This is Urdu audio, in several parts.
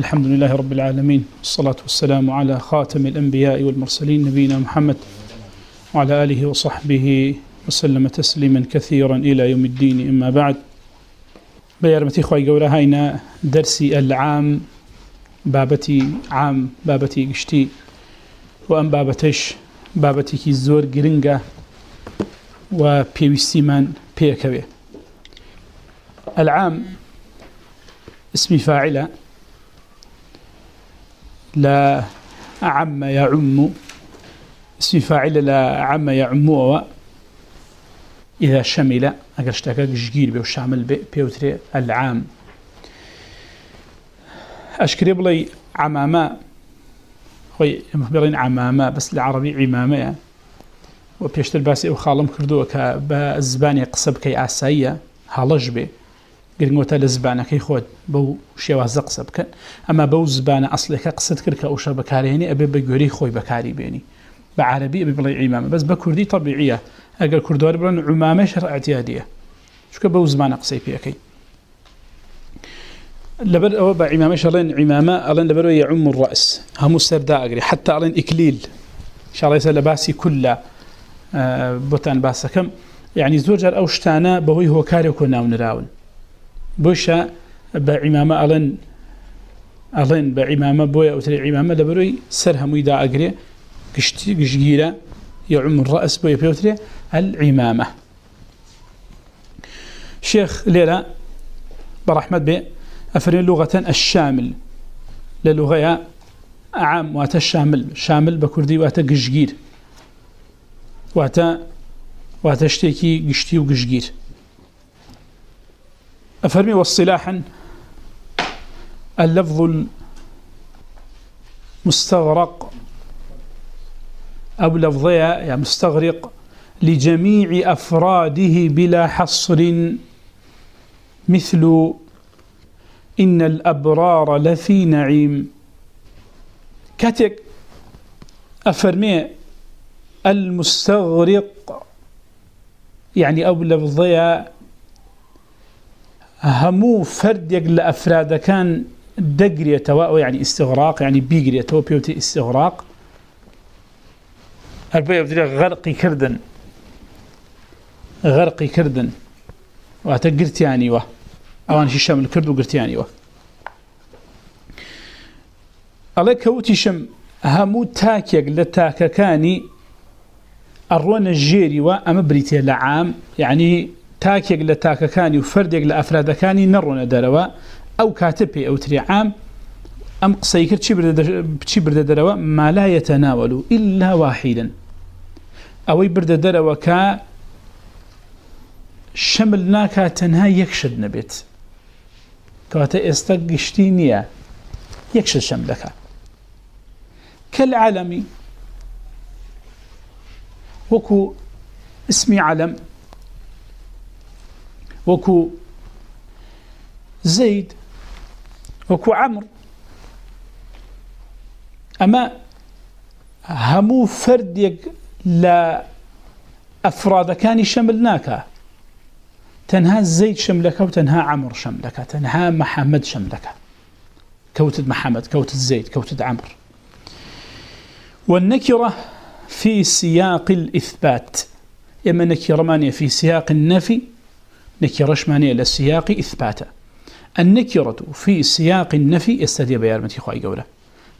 الحمد لله رب العالمين والصلاة والسلام على خاتم الأنبياء والمرسلين نبينا محمد وعلى آله وصحبه وسلم تسليما كثيرا إلى يوم الدين إما بعد بيارمتي خواهي قولا هاينا درسي العام بابتي عام بابتي قشتي وأن بابتش بابتي كي الزور قرنقة وبيوستي من بيكوي العام اسمي فاعلة لا عم يعم. اسم فاعل لا عم يعم إذا شمل أقرشتك جير بيو شامل بيوتري العام. أشكريب لي عماما خوي، مخبرين عماما بس العربي عماما وبيشتر باسي وخالم كردوك بزباني قصب كي آسايا هالج بي. گرنگوتە لە زبانەکەی خۆت بەو شێوازە قسە بکەن. ئەمە بەو زبانە ئەسلەکە قسەت کرد کە ئەوشە بەکارێنی ئەبێ بە گوێری خۆی بەکاری بێنی. بە عربی ئەبێ بڵێ ئیمامە بەس بە کوردی تەبیعە ئەگەر کوردوار بڕن عمامە شەرعەتیادیە چکە بەو زمانە قسەی پێەکەی. لبر أو بعمامة شلين عمامة ألين لبر يعم الرأس. هم سردا أجري حتى ألين إكليل إن شاء الله يسأل باسي كله بوتان باسكم يعني یعنی زوجر أو شتانا بهوي هو كاري وكنا ونراون بوشا بعمامة ألن ألن بعمامة بويا أو تري عمامة لبروي سرهم ويدا أقري، قشتي قشجيرة يعم الرأس بويا بيوتري العمامة. شيخ ليلة برحمة بي، أفرين لغة الشامل. للغة عام واتا الشامل، شامل بكردي واتا قشجير واتا واتا اشتيكي قشتي وقشجير أفرمي والصلاحا اللفظ المستغرق أو لفظية يعني مستغرق لجميع أفراده بلا حصر مثل إن الأبرار لفي نعيم. كاتك أفرمي المستغرق يعني أو لفظية همو فرد يقل أفراد كان دقرية تواء يعني یعنی استغراق یعنی يعني بيقرية تواء بيوتي استغراق. البيع يبدأ غرقي كردن غرقي كردن واتقرتياني وه أوان شم الكرد وقرتياني وه الله كوتي شم همو تاك يقل تاك كاني الروان الجيري وأما بريتي لعام يعني تاكيك لتاككاني وفردك لأفرادكاني نرون دروا أو كاتبي أو تري عام، ئەم قسەی کرد چی بردە أم قصيكر تشي برد دروا ما لا يتناول إلا واحدا. أو برد دروا كا شملناك تنها يكشد نبيت كواتا استقشتينيا يكشد شملك كالعالمي وكو اسمي علم وكو زيد، وكو عمر أما همو فرد لا أفراد كان شملناك تنها زيد شملك وتنها عمر شملك تنها محمد شملك كوتد محمد، كوتد زيد، كوتد عمر والنكرة في سياق الإثبات. إما نكرة مانية، في سياق النفي نكرش معنى للسياق إثباتا. النكرة في سياق النفي استدي بيارمتي خواهي قولا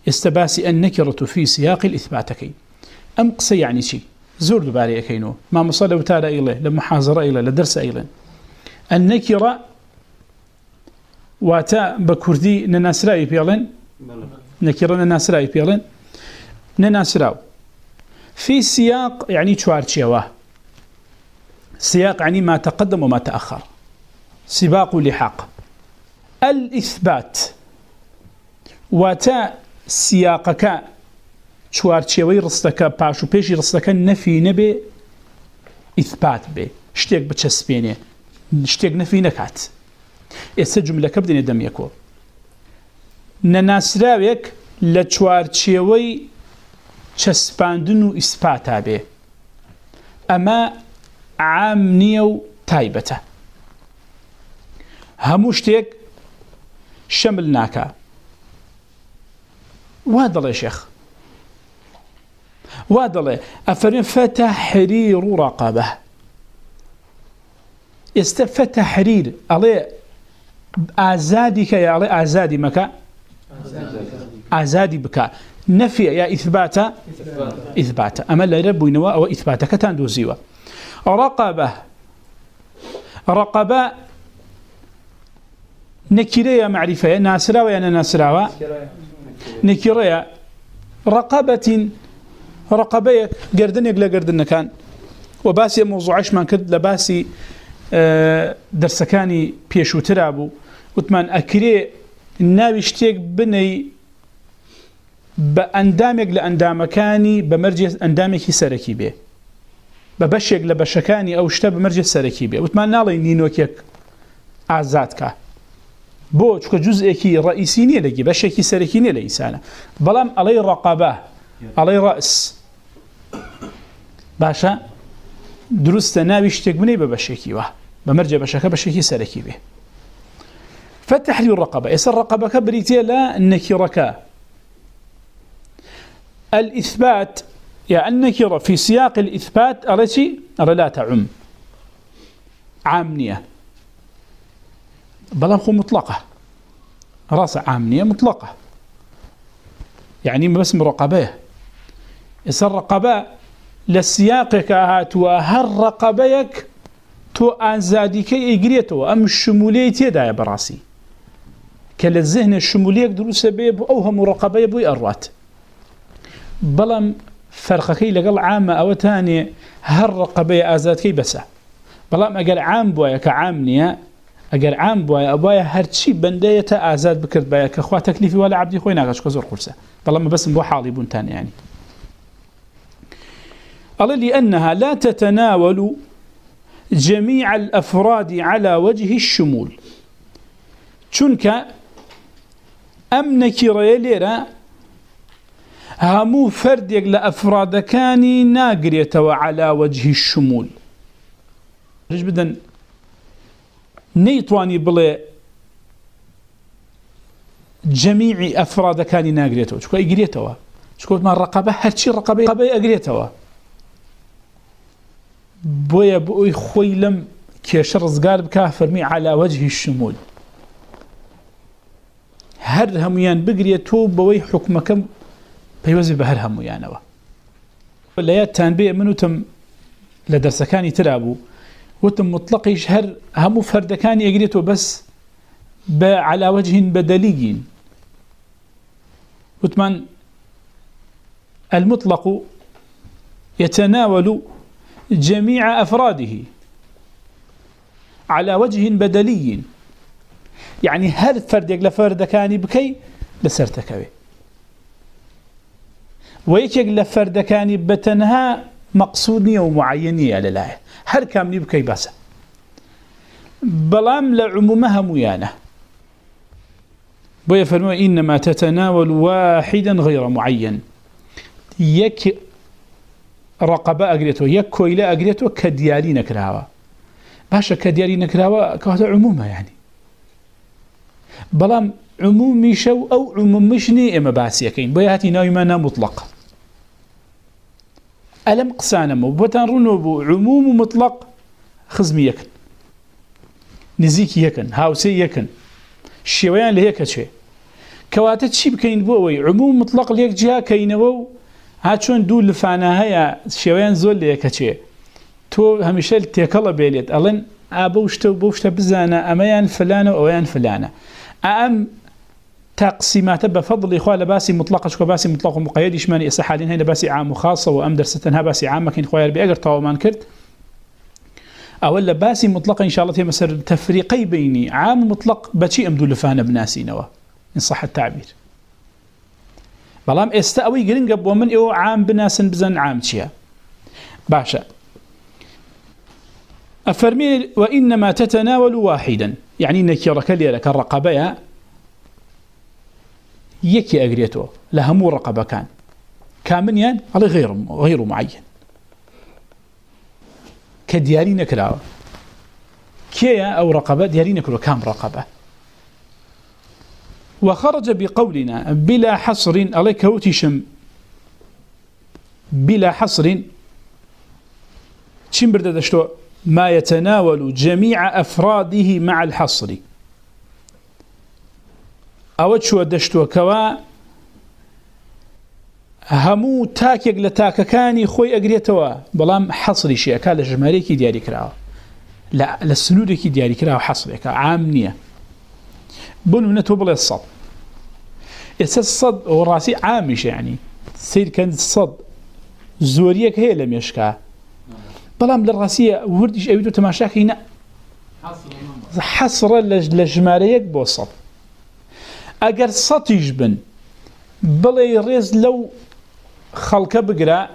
استباسي النكرة في سياق الإثباتكي أم قصي يعني شي؟ زور دباري أكينو. ما مصالة وتالى إليه لمحاضرة إليه لدرس إليه. النكرة واتا بكردي نناسراي بيالين؟ نكرة نناسراي بيالين؟ نناسراو. في سياق يعني شوارتشيوه سياق يعني ما تقدم وما تأخر. سباق لحاق الإثبات. واتا سياقك شوارتشيوي رستك باشو بيشي رستك نفي نبي إثبات بي. شتيك بتشسبيني شتيك نفي نكات. إسا جملة كبدين دم يكو. نناسراويك لشوارتشيوي چسباندن و إثباتا بي. أما عام نيو تايبته هموشتك شمل ناكا وهذا يا شيخ وهذا أفرين فتحرير رقبة استفتحرير عليه آزادك يا عليه آزادي مكا آزادي بكا نفي يا إثبات إثبات أما لا رب نواء وإثبات كتان دوزيوة رقبة. رقبة نكرية معرفة ناسرة ويا ناسرة نكرية. رقبة رقبة قردن يقلا قردن كان. وباسي موضوعش من كد لباسي درسكاني بيشو ترابو. وتمان أكري ناويشتيك بني بأندامك لأندامكاني، بمرجع أندامك سركي بيه ببشيك لبشكاني أو شتا بمرجع سركي بيه وتمان نالي نينوكيك عزاتك بو چکە جزئێکی ڕئیسی نیە لەگی، بەشێکی سەرەکی نیە لە ئیسانە. بەڵام ئەڵەی ڕقابە ئەڵەی ڕئس باشە، دروستە ناوی شتێک بنەی بە بەشێکی وە بەمەرجە بەشەکە بەشێکی سەرەکی بێ. فتحرير الرقبة يسر الرقبة كبريتي لا النكرة الإثبات يا النكرة في سياق الإثبات التي لا تعم. عامنية. بل خو مطلقة. راس عامنية مطلقة. يعني بس مرقبة يسر رقبة لسياقك هات وهر رقبيك تو أنزادك إجريته أم الشمولية دا براسي. كلا الذهن الشمولية دروس بيب أو هم رقبة بوي أروات. بلام فرقكي لقل عامة أو تاني هر رقبة أزادكي بسا بلام أقل عام بويا كعامنية اگر عام بواە ئەوایە هەرچی بەندەیەتە ئازاد بکرد بە کە خوا تەکلیفی وە لە عبدی خۆی ناگەشکە زۆر قورسە بەڵام بەسم بۆ حاڵی بوونتان قال لأنها لا تتناول جميع الأفراد على وجه الشمول. چونك أم نكيرا ليرا همو فرد يقل أفراد كاني ناقريتوا على وجه الشمول. رج بدن نيتواني بلي جميع أفراد كان ناقريتوا شكو إقريتوا شكو ما الرقبة هرشي الرقبة رقبة إقريتوا بويا بوي خوي لم كيشر رزقال بكافر مي على وجه الشمول. هر هميان بقريتوا بوي حكمكم بيوزي بهر هميانوا ولا يتان منو تم لدرسكاني وتم مطلق شهر هم فرد كان يقريته بس على وجه بدلي وتمان المطلق يتناول جميع أفراده على وجه بدلي يعني یعنی هل فرد يقل فرد كان بكي لسرتكوي ويكيق فرد كان بتنها مقصودني ومعيني على هر كامني بكي باسا. بلام لعمومها ميانة بويا فرموا إنما تتناول واحدا غير معين. يك رقبة أقريته يك كويلة أقريته كديالي نكراوا. باشا كديالي نكراوا كهذا عمومها يعني. بلام عمومي شو أو عموم مشني إما باسيكين بويا هاتي نايمانا مطلقة ألم قسانم وبتان رنوب عموم مطلق خزمي يكن نزيك يكن هاوسي يكن الشيوان لهيك شيء كواتا تشي بكين بووي عموم مطلق ليك جهة كينوو هاتشون دول لفانا هيا شيوان زول ليك شيء تو هميشه التيكالا بيليت ألن أبوشتا وبوشتا بزانا أميان فلانا وأويان فلانا أم تقسيمات بفضل إخوة لباسي مطلقة شكو باسي مطلق ومقيد. إشماني إسا حالين هين باسي عام وخاصة وأم درستنها باسي عامة. كين إخوة يربي أقر طاومان كرت؟ أولا باسي مطلقة إن شاء الله تيمسر تفريقي بيني. عام مطلق بشي أمدو لفانا بناسي نوا، إن صح التعبير. بلام استأوي قرن قبو من إيو عام بناسن بزن عام تشيا باشا. أفرمي وإنما تتناول واحدا. يعني نكيرك ليلك الرقبية يكي أقريته لهمو رقبة كان. كامنيان على غير غير معين. كدياري نكراوه كيا أو رقبة دياري نكرو كام رقبة؟ وخرج بقولنا، بلا حصر عليك وتشم. بلا حصر. چیم برده دشتو ما يتناول جميع أفراده مع الحصر. أو شو دشتو كوا همو تاكيك لتاككاني خوي أقريتوا بلام حصري شيء كالا جماليكي دياري كراو لا لسنوريكي دياري كراو حصريك عامنية بنو نتو بلا الصد اساس الصد وراسي عامش يعني سير كان الصد زوريك هي لم يشكا بلام للراسية وردش أبيتو تماشاكينا حصر لجماليك بوصد أقر صد يجبن بلي ريز لو خلق بقرا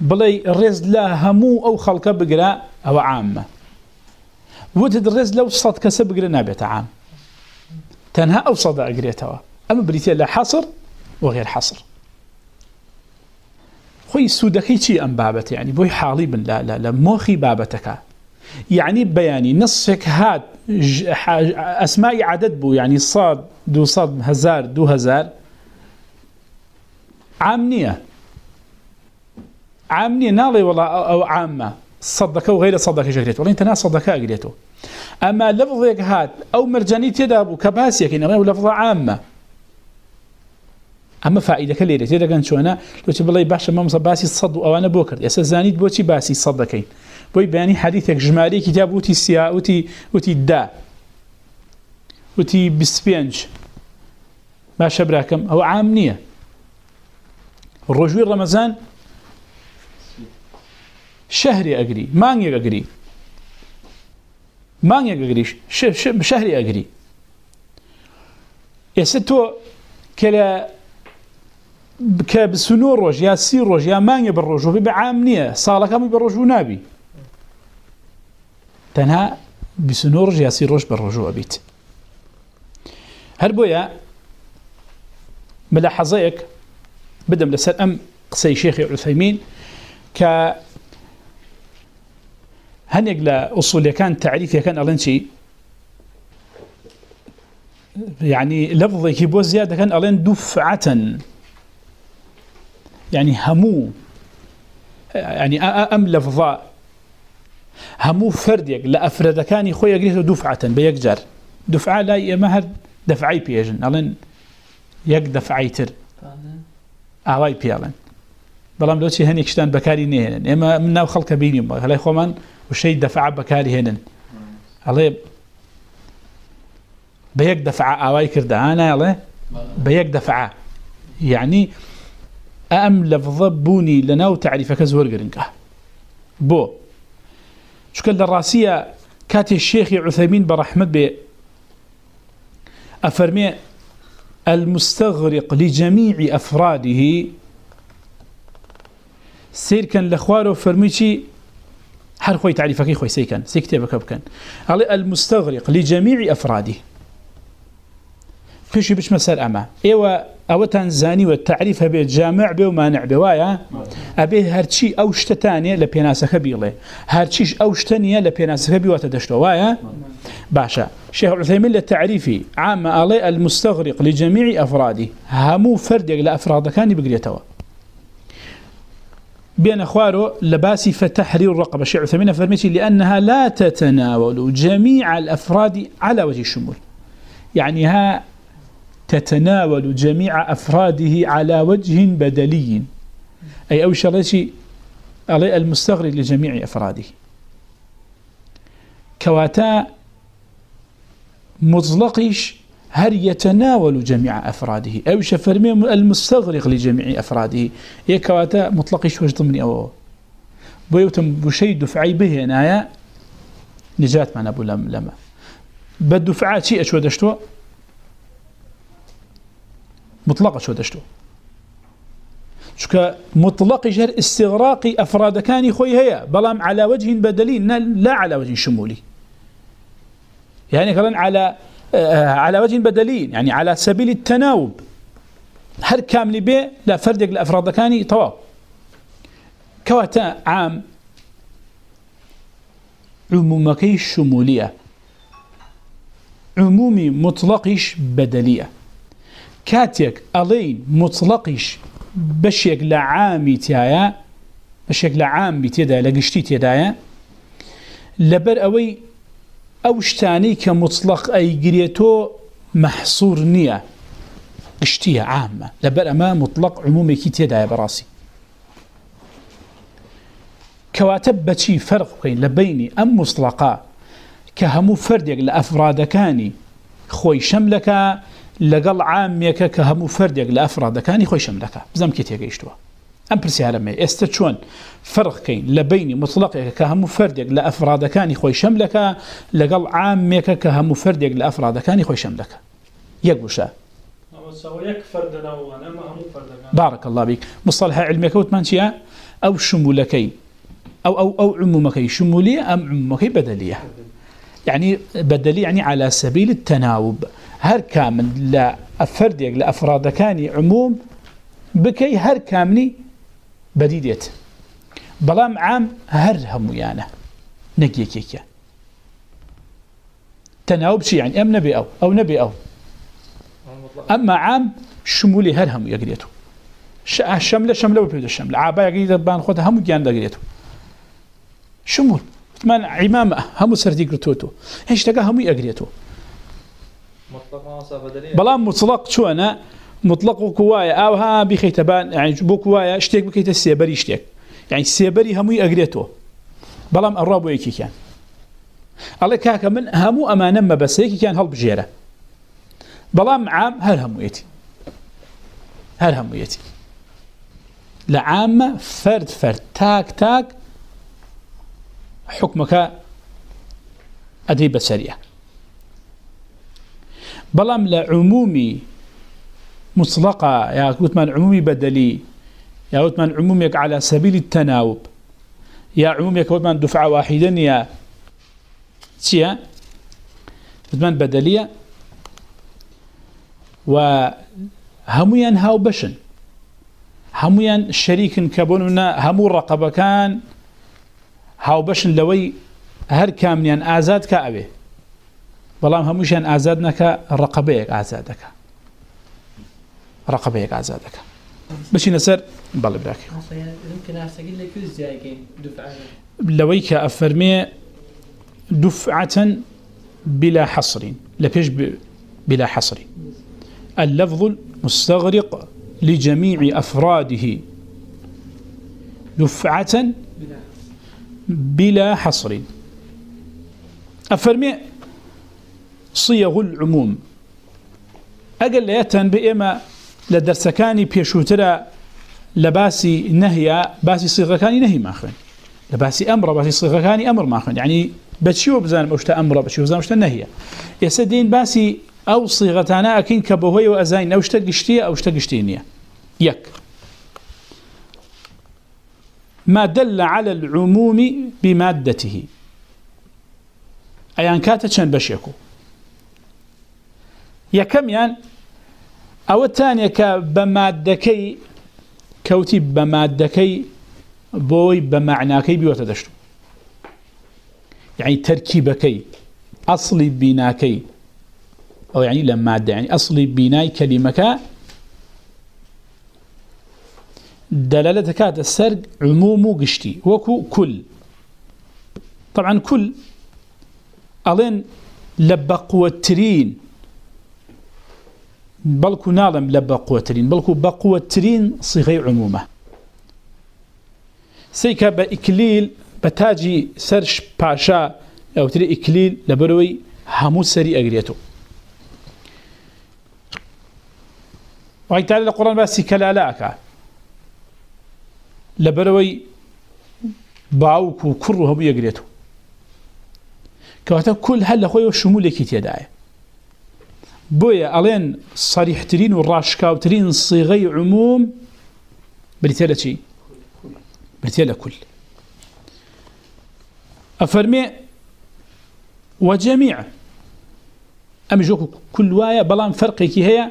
بلي ريز لا همو أو خلق بقرا أو عامة وتد ريز لو صد كسب بقرا نابت عام. تنها أو صد أقريتها أما بريتيا لا حصر وغير حصر خوي سودكي شي ام بابت يعني یعنی بوي حالي بن لا لا لا يعني بياني نصك هاد اسماء عدد بو، يعني صاد دو صاد هزار دو هزار. عامنيه عامنيه نالي والله او عامه صدقه وغير صدقه جريته والله انت ناس صدقه قريته اما لفظك هاد او مرجاني تدابو كباسيك انما لفظه عامه اما فائده كليره تيدا كان شو انا لو تبلي باشا ما مصباسي صد او انا بوكر يا زانيت بوتي باسي صدقين بوي بياني حديثك جمالي كتاب وتي سيا وتي وتي دا. وتي بسبينج ما شبراكم هو عامنيه الرجوع رمضان شهري اقري ماني اقري ماني اقري شهري اقري يا ستو كلا بسنو روج يا سي روج يا ماني بالروج، وفي بعامنية صالة كامي بالروج ونابي. تنها بسنو روج يا سي روج بالروج وبيت هربو يا ملاحظيك، بدم لسال أم قصي شيخ عثيمين ك هنيق لأصول كان تعريف كان ألنشي. يعني لفظي كيبو زيادة كان ألين دفعة. يعني همو، يعني أم لفظاء. همو فرديك لأفردكاني خويا قريته دفعة بيكجر دفعة لا يمهر دفعي بيجن ألين يك دفعي تر. ئاوای پیاڵن بەڵام لۆچی هەنێکشتان بەکاری نێنن ئێمە من ناو خەڵکە بینیم هەڵی خۆمان وشەی دەفع بەکاری هێنن ئەڵێ بە یەک دەفع ئاوای کردهانە ئەڵێ بە یەک دەفع یعنی ئەم لەفظە بوونی لە ناو تعریفەکە زۆر گرنگە بۆ چکە لە ڕاستیە کاتێ شێخی عثەمین بە ڕەحمت بێ ئەفەرمێ المستغرق لجميع أفراده. سير كان لخواره فرميشي هر خوي تعريفك خوي سيكن سيكتبك بكن المستغرق لجميع أفراده. فيش بش مسأل أما. إيوه او تنزاني والتعريف به جامع به ومانع به وايا ابي هرشي او شتانيه لبيناسك بيله هرشيش او شتانيه لبيناسك بي وتدشتو وايا باشا شيخ عثيمين للتعريفي عام علي المستغرق لجميع افراده همو فرد لافراد كان بقريتوا بين اخواره لباسي فتحرير الرقبه شيخ عثيمين فرميتي لانها لا تتناول جميع الافراد على وجه الشمول. يعني ها تتناول جميع أفراده على وجه بدلي. أي أو شريتي علي المستغرق لجميع أفراده. كواتا مطلقش هل يتناول جميع أفراده. أو شفرمي المستغرق لجميع أفراده. هي كواتا مطلقش وجه ضمني أو. بيوتم بشي دفعي به نايا نجات معنا أبو لما بدفعات شيء أشوى دشتوى مطلقة شو دشتو. شكا مطلق جهر استغراق أفراد كان خوي هيا بلام على وجه بدلي لا على وجه شمولي يعني یعنی كمان على على وجه بدلي يعني یعنی على سبيل التناوب. هر كامل به لا فردق لأفراد كان طواب كواتا عام عمومكي الشمولية عمومی مطلقش بدلیه کاتێک ئەڵێین مطلقیش بەشێک لە عامی تایە، بەشێک لە عامی تێدا لە گشتی تێدایە، لەبەر ئەوەی ئەو شتانی کە مطلق ئەیگرێتۆ مەحسوور نییە مطلق عمومێکی تێدایە بەڕاستی. کەواتە بەچی فەرق بکەین لە بینی ئەم مستڵقا کە هەموو فەردێک لە ئەفرادەکانی لەگەڵ عامێکە کە هەموو فەردێک لە ئەفرادەکانی خۆی شەملەکە بزەم کێ تێگەیشتووە. ئەم پرسیارەمێ ئێستا چۆن فەرقکەین لە بینی مطلقێکە کە هەموو فەردێک لە ئەفرادەکانی خۆی شەملەکە لەگەڵ عامێکە کە هەموو فەردێک لە ئەفرادەکانی خۆی شەملەکە یەک گوشە. بارك الله بك مصطلح علمك وتمان شيء او شمولكي او او او عمومكي شموليه ام عمومكي بدليه يعني بدلي يعني على سبيل التناوب هر كامل لا افرد لا افراد كان عموم بكي هر كامني بديديت بلام عام هر هم يعني تناوب شي يعني؟ ام نبي او او نبي او اما عام شمولي هر هم يقريتو شمله شمله وبيد الشمله عابا يقيد بان خود هم جان دقريتو شمول. من عمامه هم سردي قرتوتو ايش تلقى هم يقريتو بلام مطلق شو انا مطلق كوايا او ها بخيتبان يعني یعنی بو كوايا اشتيك بكيت السيبري اشتيك يعني یعنی السيبري هم يقريتو بلام الرابو يكي كان الله كاكا من همو امانه ما بس هيك عام هل هم يتي هل هم يتي لعامة فرد فرد تاك تاك حكمك أدي بلام لعمومي مطلقة. يا كوتمان عمومي بدلي. يا كوتمان عموميك على سبيل التناوب. يا عمومي كوتمان دفعة واحدة يا تيا كوتمان بدلية وهميا هاو بشن. هميا شريك كبوننا همو الرقبة كان هاو بشن لوي هر كامنيان آزاد كأبه. بەڵام بلام هموشان آزاد نكا رقبيك آزادك رقبيك آزادك بشي نسر بالله براك لوي كأفرمي دفعة بلا حصر لبيش بلا حصر اللفظ المستغرق لجميع أفراده. دفعة بلا حصر أفرمي صيغ العموم. أقل يتن بإما لدرسكاني بيشوترا لباسي نهيا، باسي صيغكاني نهي ماخن لباسي أمر، باسي صيغكاني أمر ماخن يعني بتشيو بزان مشتا أمر، بتشيو بزان مشتا نهيا. يسدين باسي أو صيغتانا أكين كبهوي وأزاين أو اشتقشتية أو اشتقشتينية يك. ما دل على العموم بمادته. أيان كاتا چند بشيكو. يكم يان أو الثانية كبمادكي، كوتي بمادكي، بوي بمعناكي بيوتدشتو. يعني تركيبكي، أصلي بناكي. أو يعني لما يعني أصلي بناي كلمة دلالة كاد السرق عموم قشتي. وكو كل. طبعا كل. ألين لبقوة ترين. بلكو نالم لبقوة ترين بلكو بقوة ترين صغي عمومة سيكا بإكليل بتاجي سرش باشا أو تري إكليل لبروي همو سري أقريتو وهي تعالى القرآن باسي كلالاكا لبروي باوك وكره هبو يقريتو كواتا كل هل خوي وشمول يكي تيداي بويا، ألين صريح ترين والراشكاو ترين صيغي عموم، بريتيلا شي؟ بريتيلا كل. أفرمي، وجميع. أم جوكو كل وايا بلان فرقي كي هي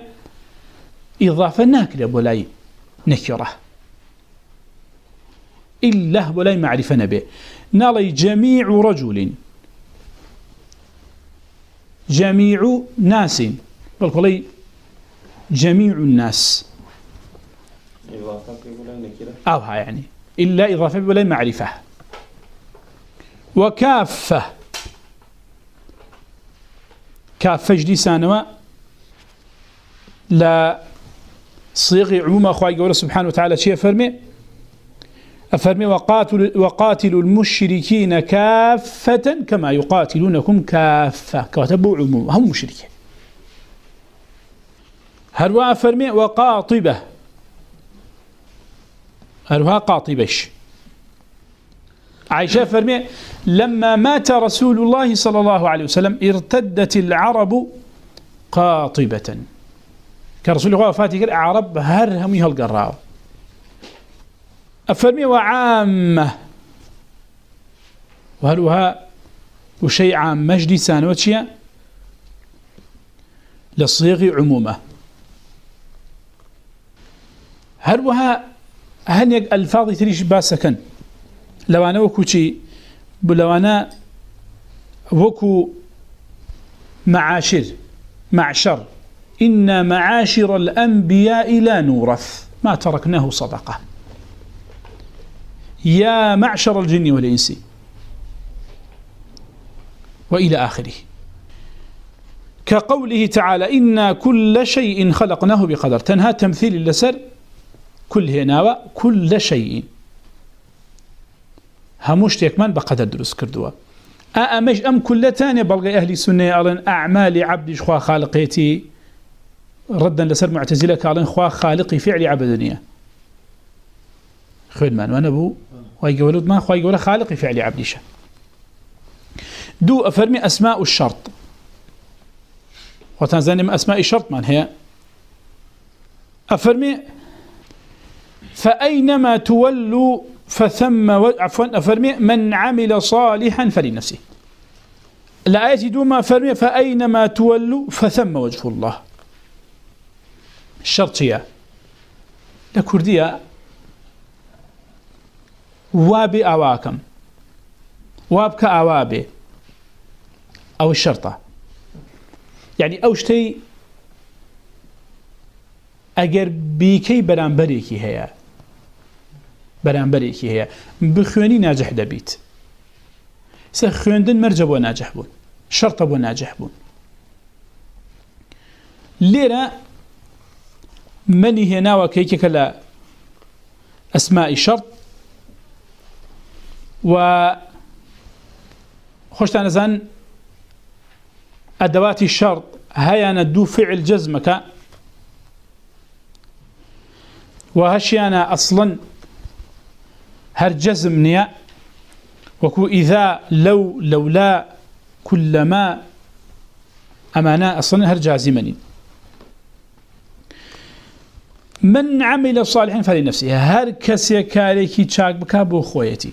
إضافة ناكرة بولاي نكره إلا ولا معرفة نبي. نالي جميع رجل. جميع ناس بل قولي جميع الناس. أو ها يعني إلا إضافة ولا معرفة وكافة كافة جدي سانوا لا صيغ عموما أخوائي قوله سبحانه وتعالى شيء فرمي أفرمي وقاتل, وقاتل المشركين كافة كما يقاتلونكم كافة. كاتبوا عموما هم مشركين. هروا أفرمي وقاطبة. هروا قاطبش. عائشة فرمي لما مات رسول الله صلى الله عليه وسلم ارتدت العرب قاطبة. كرسول الله فاتك العرب هرهم يهل يهلقراو. أفرمي وعامة وهلوها وشيء عام؟ مجدي سانوتشيا؟ لصيغ عمومة. هلوها هنيق الفاظ تريش باسكا لو أنا وكو شي لو أنا وكو معاشر، معشر. إن معاشر الأنبياء لا نورث. ما تركناه صدقه يا معشر الجن والإنس. وإلى آخره. كقوله تعالى إنا كل شيء خلقناه بقدر. تنهى تمثيل اللسر كل هنا كل شيء. هموش يكمن بقدر دروس كردوا أمش أم كل تاني بلغي أهل السنة ألن أعمال عبد خوا خالقيتي ردا لسر معتزلة قالن خوا خالقي فعل عبدنيا خير من وانا بو ويقولون ما خوا يقول خالق فعل عبدشه دو أفرمي أسماء الشرط وتنزل من أسماء الشرط من هي أفرمي فأينما تولوا فثم عفوا أفرمي من عمل صالحا فلنفسه. الآية دوما أفرمي فأينما تولوا فثم وجه الله. الشرط هي لكردية وابي اواكم وابك اوابي او الشرطه يعني یعنی او شتي اگر بيكي برانبريكي هي برانبريكي هي بخوني ناجح دبيت سخوندن مرجب وناجح بون شرطه وناجح بون ليرا مني هنا وكيكي كلا اسماء الشرط و خوشتان زن ادوات الشرط هيا ندو فعل جزمك وهشيانا اصلا هر جزم نيا وكو اذا لو لولا كلما امانا اصلا هر جازمني من عمل صالحا فلنفسه هر كسي كاريكي تشاك بكا بو خويتي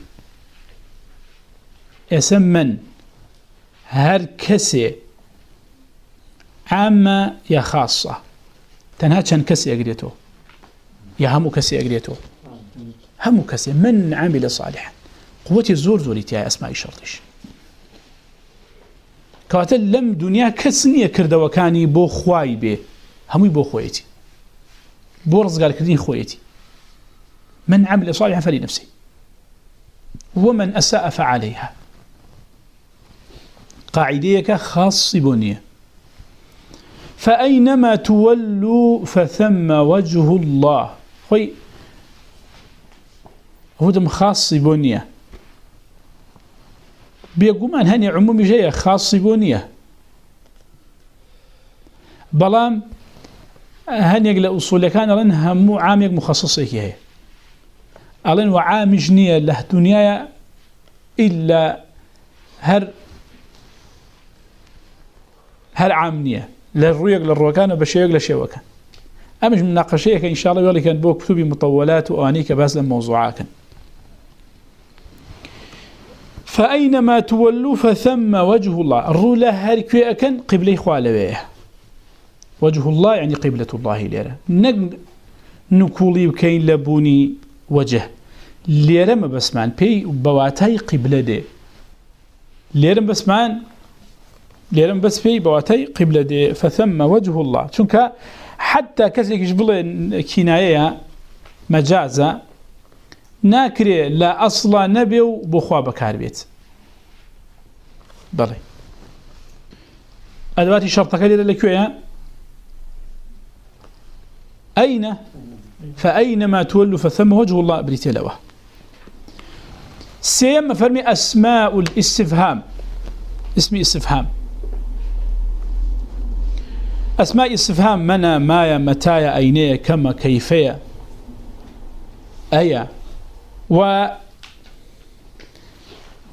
اسم من؟ هر كسي عامة يا خاصة تنها كان كسي أقريته يا همو كسي أقريته همو كسي من عمل صالحا قوتي الزور زوريتي يا أسماء الشرطش كواتل لم دنيا كسنية كرده وكاني بو خواي بي همو بو خويتي بو رزقال كردين خويتي من عمل صالحا فلنفسه ومن أساء فعليها. قاعديك خاص بنيه فأينما تولوا فثم وجه الله. خوي هو دم خاص بنيه بيقومان هني عمومي جاية خاص بنيه بلام هني يقل أصول كان لن همو عامق مخصصيك هي. ألين وعامج نية له دنيا إلا هر هل عامنية للرؤيق للروكان وبشيق لشيوكان أمش من ناقشيك إن شاء الله يولي كان بوك كتبي مطولات وآنيك بس الموضوعات فأينما تولوا فثم وجه الله. الرولة هاركوية كان قبلي خوالبيه وجه الله یعنی يعني قبلة الله ليرة نكولي وكين لبوني وجه. ليرة ما بسمان بي بواتاي قبلة دي ليرة بسمان لێرم بەس پێی بەواتەی قبلە دێ فەثەممە وەجه الله. چونکە حتا کەسێکیش بڵێ کینایەیە مەجازە ناکرێ لە ئەسڵا نەبێ و بۆخوا بەکار بێت بەڵێ ئەدواتی شەڕتەکە لێرە لەکوێیە أين؟ فأينما تولوا فثم وجه الله بريت لوه سيما فرمي أسماء الاستفهام. اسم استفهام. أسماء استفهام منا مايا متايا أينيا كما كيفيا أيا. و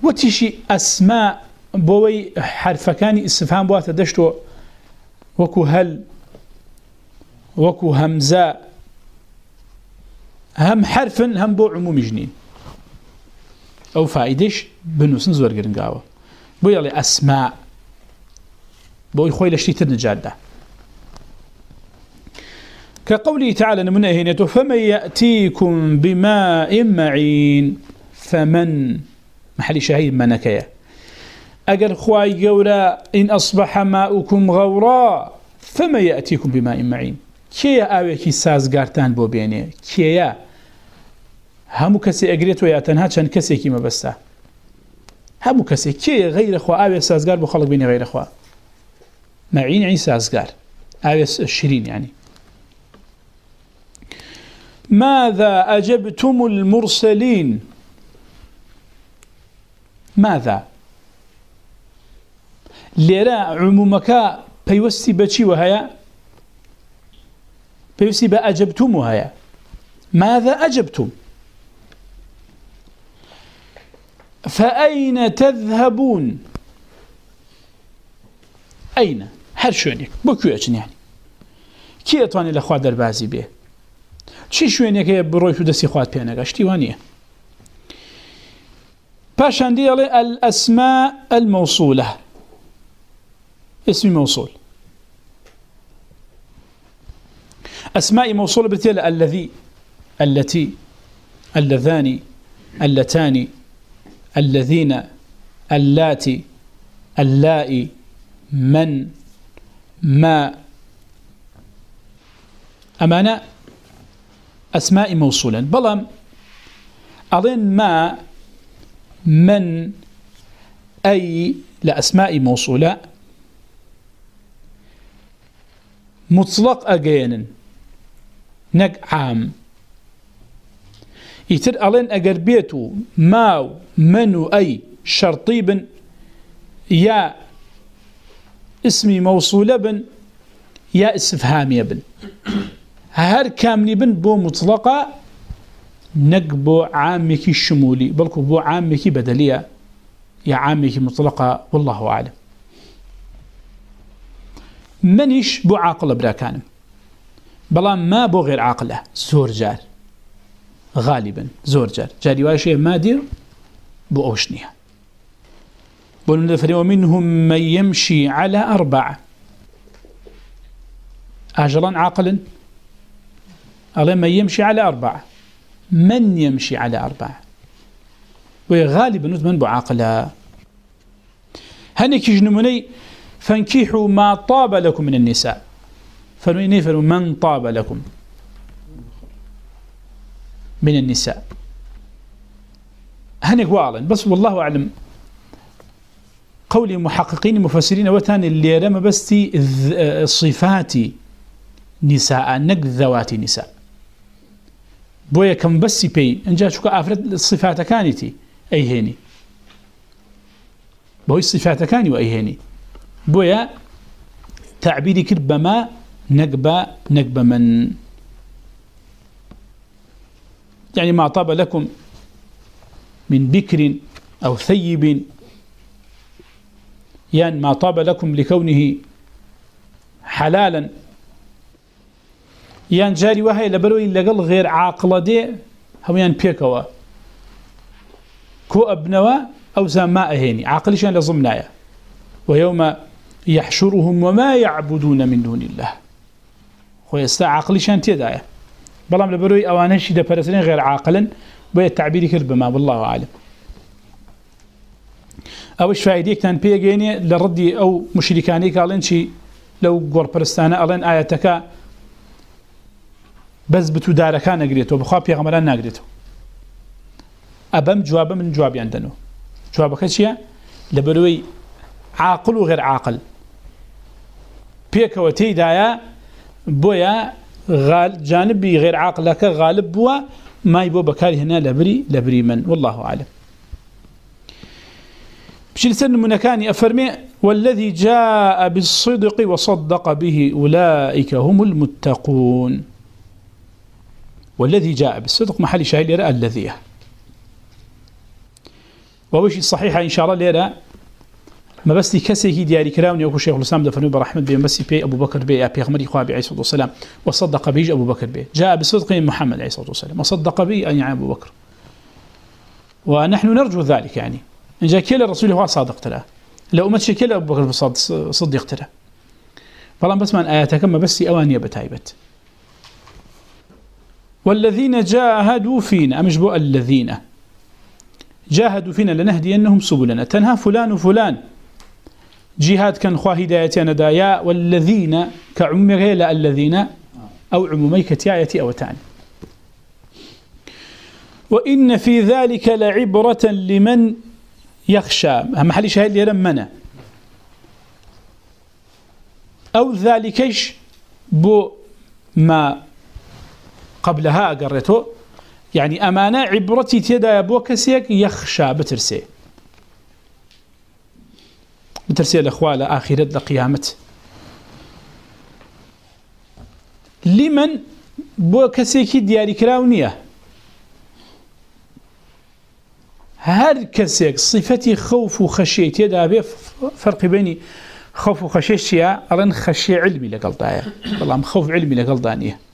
وتشي أسماء بوي حرفكاني استفهام بواتا دشتو. وكو هل. وكو همزاء هم حرف، هم بو عموم جنين. أو فائدش بنوسن زور قرنقاوة بو يلي أسماء. بو يخوي لشتيتر نجادة كقوله تعالى من أهنته فمن يأتيكم بماء معين فمن محل شهيد منكيا أقل خواي قولا إن أصبح ماؤكم غورا فما يأتيكم بماء معين. كي آوكي سازقارتان بو بيني؟ كي همو كسي أقريت وياتنها چند كسي كيما بستا. همو كسي كي غير خوا؟ آوكي سازقار بو خلق بيني غير خوا. معين يعني سازقار آوكي الشرين يعني. ماذا أجبتم المرسلين؟ ماذا؟ ليرا عمومك بيوستي بچي وهيا بيوستي بأجبتم وهيا ماذا أجبتم فأين تذهبون؟ أين؟ هر شونك بكو أجن يعني كي أطواني لأخوة دربازي بيه چی شوێنێکەیە بڕۆی و دەستی خوات پێنەگەشتی وانە پاشان دیڵێ الأسماء الموصولة. اسم موصول. أسماء موصولة بتيل الذي، التي، اللذان، اللتان، الذين، اللاتي، اللائي، من، ما. أمانا أسماء موصولا. بلام أظن ما من أي لأسماء موصولة مطلق أجين نك عام. يتر ألين أجر بيتو ما منو أي شرطي بن يا اسمي موصولة بن يا استفهامي بن. هر كاملي بن بو مطلقة نقبو عامك الشمولي بلكو بو عامك بدلية يا عامك مطلقة والله أعلم منش بو عاقل بلا كان بلا ما بو غير عاقلة زور جار غالبا زور جار جاري واشي ما دير بو أوشنيها ومنهم من يمشي على أربعة أجلا عاقلا ألا من يمشي على أربعة؟ من يمشي على أربعة؟ وغالبا من بعاقلة هنك جنمني فانكيحوا ما طاب لكم من النساء. فنويني فنو من طاب لكم من النساء. هنك والا بس والله أعلم. قولي محققين، مفسرين وتان اللي رمى بستي صفات نساء نك ذوات نساء. بۆ یەکەم بەسی پێی. ئەجا چکە ئافرەت صفاتەکانیتی ئەیهێنی بۆی صفاتەکانی و ئەیهێنی بۆیە تعبیری کرد بەما نەک بە نەک بە من. يعني ما طاب لكم من بكر أو ثيب يعني ما طاب لكم لكونه حلالا یان جاری وهەیە لە بەرەوەی لەگەڵ غێر عاقڵە دێ هەمویان پێکەوە. کۆ ئەبنەوە ئەو زەما ئەهێنی، عاقلیشان لە زم نایە. ويوم يحشرهم وما يعبدون من دون الله. خو يستا عقليشان تيدايا بلام لبروي اوانشي ده پرسنين غير عاقلا بو التعبير كرد بما بالله عالم. او شفايديكتان بيغيني لردي او مشركاني قالن شي لو غور پرستانه الان اياتك بس بتو داركا نغريتو بخوا پیغمبران نغريتو ابم جواب من جواب عندنا جوابك شيء لبروي عاقل وغير عاقل. بيكوتي دايا بويا غال جانبي غير عاقلك غالب بوا ما يبو بكاري هنا لبري لبري من. والله أعلم بشي لسن منكاني أفرمي والذي جاء بالصدق وصدق به أولئك هم المتقون. والذي جاء بالصدق محل شاهد يرى الذي ووشي الصحيحة إن شاء الله ليرى ما بس كسي هي دياري كراوني أكو شيخ الإسلام دفنوا برحمة بي بس بي أبو بكر بي أبي أغمري خوابي عليه الصلاة والسلام وصدق بيج أبو بكر بي. جاء بصدق محمد عليه الصلاة والسلام وصدق بي أن يعني أبو بكر. ونحن نرجو ذلك يعني. إن جاء كلا الرسول هو صادق تلا لو ما كلا أبو بكر صدق تلا فلا بس من آياتك ما بس أوانية بتايبت. والذين جاهدوا فينا أمش بو الذين جاهدوا فينا لنهدي أنهم سبلنا تنهى فلان وفلان جهاد كان خواه هدايتنا دايا والذين كعمي غير الذين أو عمومي كتايتي أو تاني وإن في ذلك لعبرة لمن يخشى محل شهد لرمنا أو ذلكش بو ما قبلها قررته يعني أمانة عبرتي تيدا بو كسيك يخشى بترسيه بترسيل الأخوة لآخرة لقيامة. لمن بو كسيكي دياري كراونية؟ هر كسيك صفتي خوف وخشية يدا بي فرق بيني. خوف وخشية شيا؟ أرن خشية علمي لقلطايا. والله خوف علمي لقلطانية.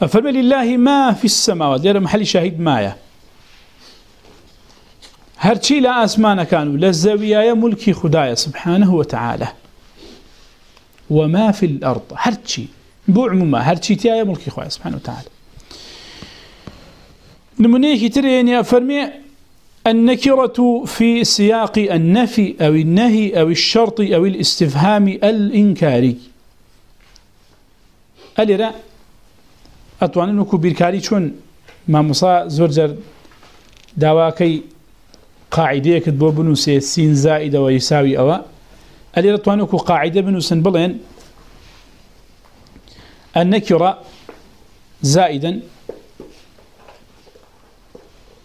فلله ما في السماوات لأنه محل شاهد مايا هر چی لا اسمان كانوا للزويا ملك خدايا سبحانه وتعالى وما في الارض هر چی بو عموما هر چی تيا ملك خدايا سبحانه وتعالى نمونه تريني یعنی فرمي النكرة في سياق النفي أو النهي أو الشرط أو الاستفهام الإنكاري أليرا أتواني نكو بيركاري چون ما مصا زرجر داواكي قاعده كد بو بنوسي سين زائده ويساوي اوا اللي رطوانكو قاعده بنوسن بلين النكره زائدا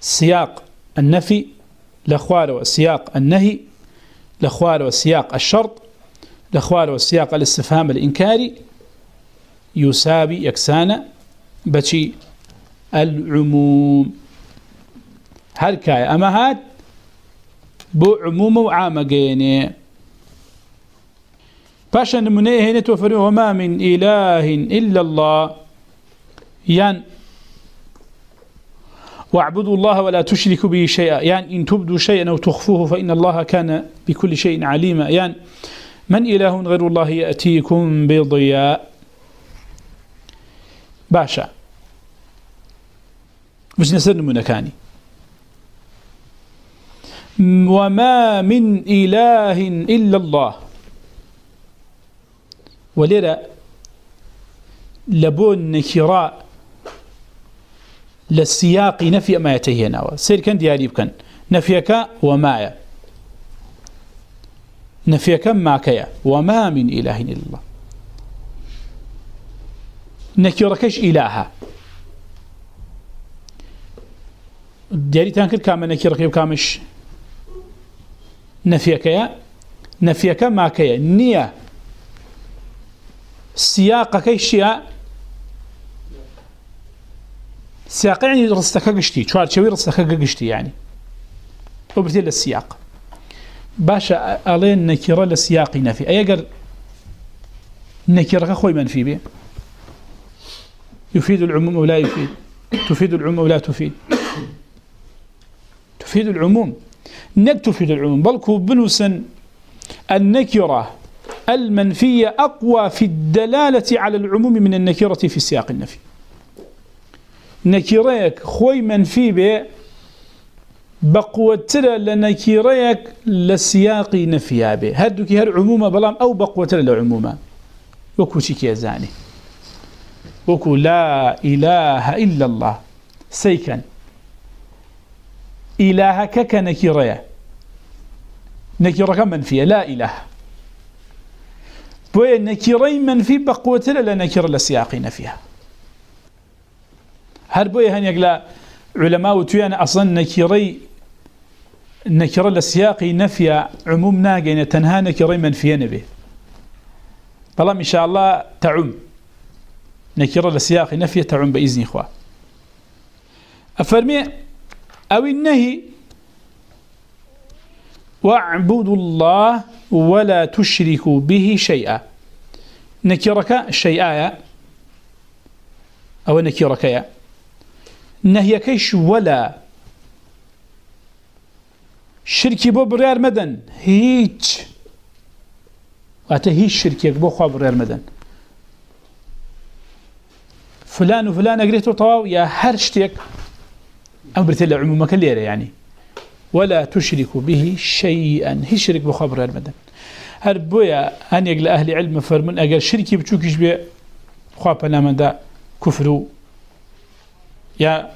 سياق النفي لاخوار وسياق النهي لاخوار وسياق الشرط لاخوار وسياق الاستفهام الانكاري يساوي يكسانا بشي العموم. هل كاي اما هاد بو عموم وعام جيني باشا نمنيه هنا توفروا وما من إله إلا الله. يعني واعبدوا الله ولا تشركوا به شيئا يعني إن تبدوا شيئا أو تخفوه فإن الله كان بكل شيء عليما. يعني من إله غير الله يأتيكم بضياء باشا مش نسر نمونكاني وما من إله إلا الله. ولذا لبون نكراء للسياق نفي ما يتهينا سير كان دياري بكن. نفيك وما نفيك ما وما من إله إلا الله. نكركش إلها دياري تانكر كاما نكرك كامش نفيك نفيك ما كيا نية سياق كي شيء سياق يعني رستك قشتي شوار شوي رستك قشتي يعني وبرتي للسياق باشا ألين نكرة لسياق نفي أي أقل نكرة خوي منفي به يفيد العموم ولا يفيد؟ تفيد العموم ولا تفيد؟ تفيد العموم. نكتفي العموم. بل بنوسا النكرة المنفية أقوى في الدلالة على العموم من النكرة في سياق النفي. نكريك خوي منفي به بقوتر لنكيريك لسياق نفيا نفيابه هدوك هر عموما بلام او بقوتر لعموما وكو شكي زاني وكو لا اله الا الله سيكن الهك كنكيريا نكيرك منفيه لا اله بوي نكيري منفي بقوتر لنكير لسياق نفيها هر بوي هن يقلا علماء وتيان اصلا نكيري نكرة لسياق نفي عموم ناقين تنهى نكرة منفية نبي طالما إن شاء الله تعم نكرة لسياق نفي تعم بإذن إخوة أفرمي أو النهي واعبدوا الله ولا تشركوا به شيئا. نكرك شيئا أو نكرك يا نهيكيش ولا. شرکی بۆ بڕیار مەدەن، هیچ. واتە هیچ شرکێک بۆ خوا بڕیار مەدەن. فلان و فلان ئەگرێتەوە تەواو یا هەر شتێک ئەم برتێ لە ولا تشرك به شيئا. هي شرك بخبر المدن هر بويا ان يقل اهل علم فرمن اگر شركي بچوكش بي خوا بنامن دا كفر يا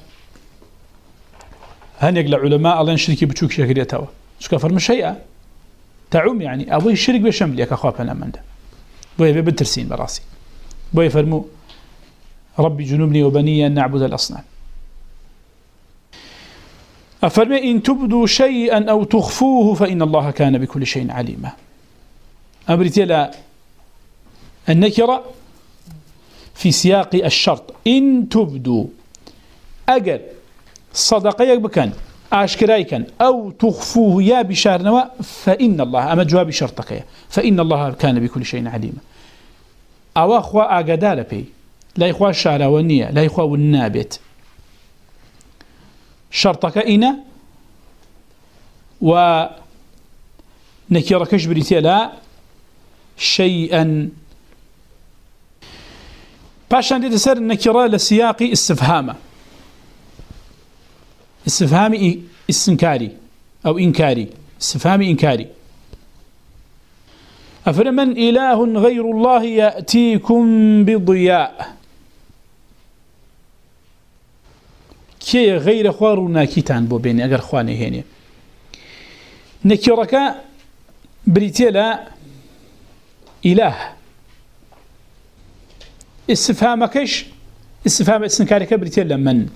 هنيك العلماء الله شركي بتشوك شكريتها شو كفر مش شيء تعوم يعني. ابوي الشرك بشمل يا اخوات انا من ده بترسين براسي. بوي فرمو ربي جنوبني وبني ان نعبد الاصنام. افرمي ان تبدوا شيئا او تخفوه فان الله كان بكل شيء عليما امرتي لا النكره في سياق الشرط. ان تبدوا اجل صدقيك بكن اشكرايكن او تخفوه يا بشارنوا فان الله اما جواب شرطك فان الله كان بكل شيء عليم او اخوا اغدال بي لا اخوا شاراونيه لا اخوا والنابت شرطك اين و نكركش بريتي لا شيئا باشان دي تسر نكره لسياق استفهامه استفهام استنكاري أو إنكاري استفهام إنكاري أفرمن إله غير الله يأتيكم بضياء كي غير خوارنا كتان بو بيني أقر خواني هيني نكيرك بريتيلا إله استفهامكش استفهام استنكارك بريتيلا من.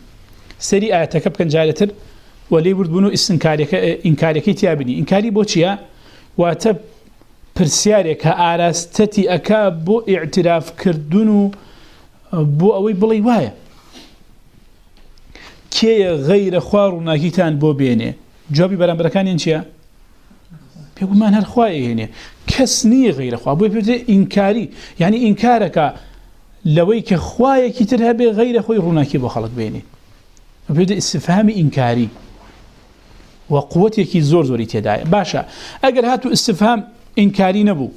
سری آیتەکە بکەن جارێتر وەلی بردبوون و ئینکارەکەی تیابنی ئینکاری بۆ چییە؟ واتە پرسیارێک کە ئاراستەتی ئەکا بۆ ئیعترافکردن و بۆ ئەوەی بڵی وایە. کێیە غەیرە خوار و ناکیتان بۆ بێنێ؟ جوابی بەرامبەرەکانیان چییە؟ پێگومان هەر کەس نییە غەیرەخوا بۆی پێ ئینکاری. یعنی ئینکارەکە لەوەی کە خوایەکی تر هەبێ غەیرە خۆی ڕووناکی بۆ خەڵک بێنێ. بيد استفهام انكاري وقوتي كي زور زوري تداي باشا اگر هاتو استفهام انكاري نبو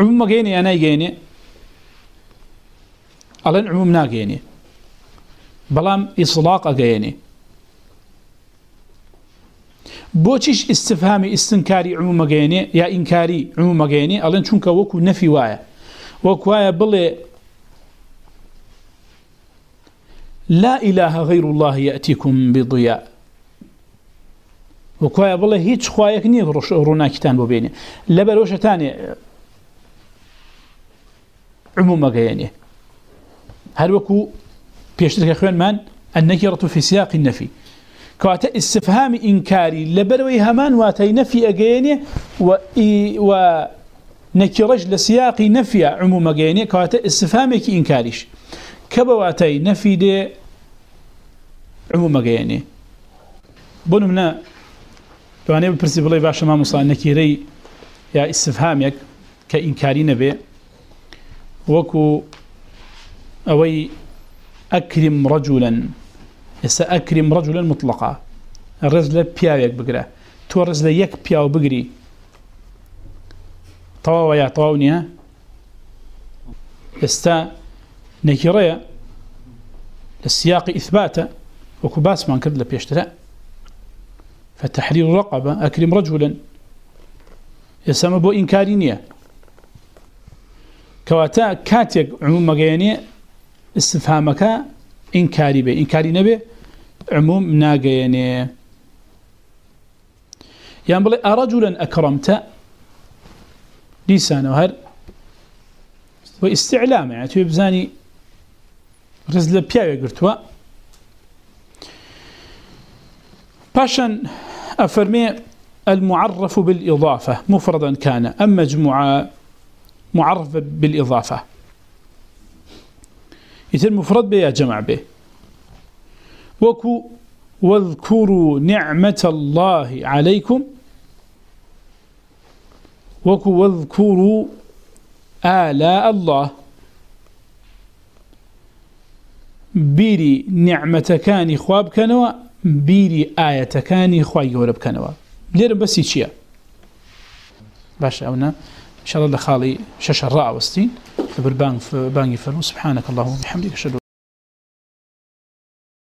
عموم غيني انا غيني الان عموم نا غيني بلام اطلاق غيني بوچش استفهام استنكاري عموم غيني يا انكاري عموم غيني الان چونك وكو نفي وايا لا إله غير الله يأتيكم بضياء وكوايا بالله هيتش خوايك نيه رونا كتان ببيني لبروشة تاني عموما قياني هل وكو بيشترك أخوان من النكرة في سياق النفي. كواتا استفهام إنكاري لبروي همان واتي نفي أقياني و, و نكرج لسياق نفي عموما قياني كواتا استفهامك إنكاريش كبواتي نفي دي عموما يعني بونو منا تواني بپرسي بلاي باشا ما مصال نكيري يا استفهامك كإنكاري نبي وكو أوي أكرم رجلا. يسا أكرم رجلا مطلقا الرزل بياويك بقرا تو الرزل يك بياو بقري. طواوا يا طواوني ها. يستا نكيريا للسياق إثباتا وكو ما نكرد لبيشترا فتحرير رقبة. أكرم رجلا. يسمى بو إنكارينية. كواتا كاتيك عموم مغياني استفهامك إنكاري بي. إنكاري نبي عموم ناقياني يعني. بلي، أرجلا أكرمت لسانه هر. واستعلام يعني تبي بزاني رزل بياوي قرتوا. باشن أفرمي المعرف بالإضافة مفردا كان. أم مجموعة معرف بالإضافة. يتم مفرد به يا جمع به وكو واذكروا نعمة الله عليكم. وكو واذكروا آلاء الله. بيري نعمتكاني خواب كانوا بيري آيتكاني خواب يورب كانوا لير بس يشيا باش، أونا. ان شاء الله لخالي شاشة رأى وستين بالبانك بانجي فرو سبحانك اللهم وبحمدك أشهد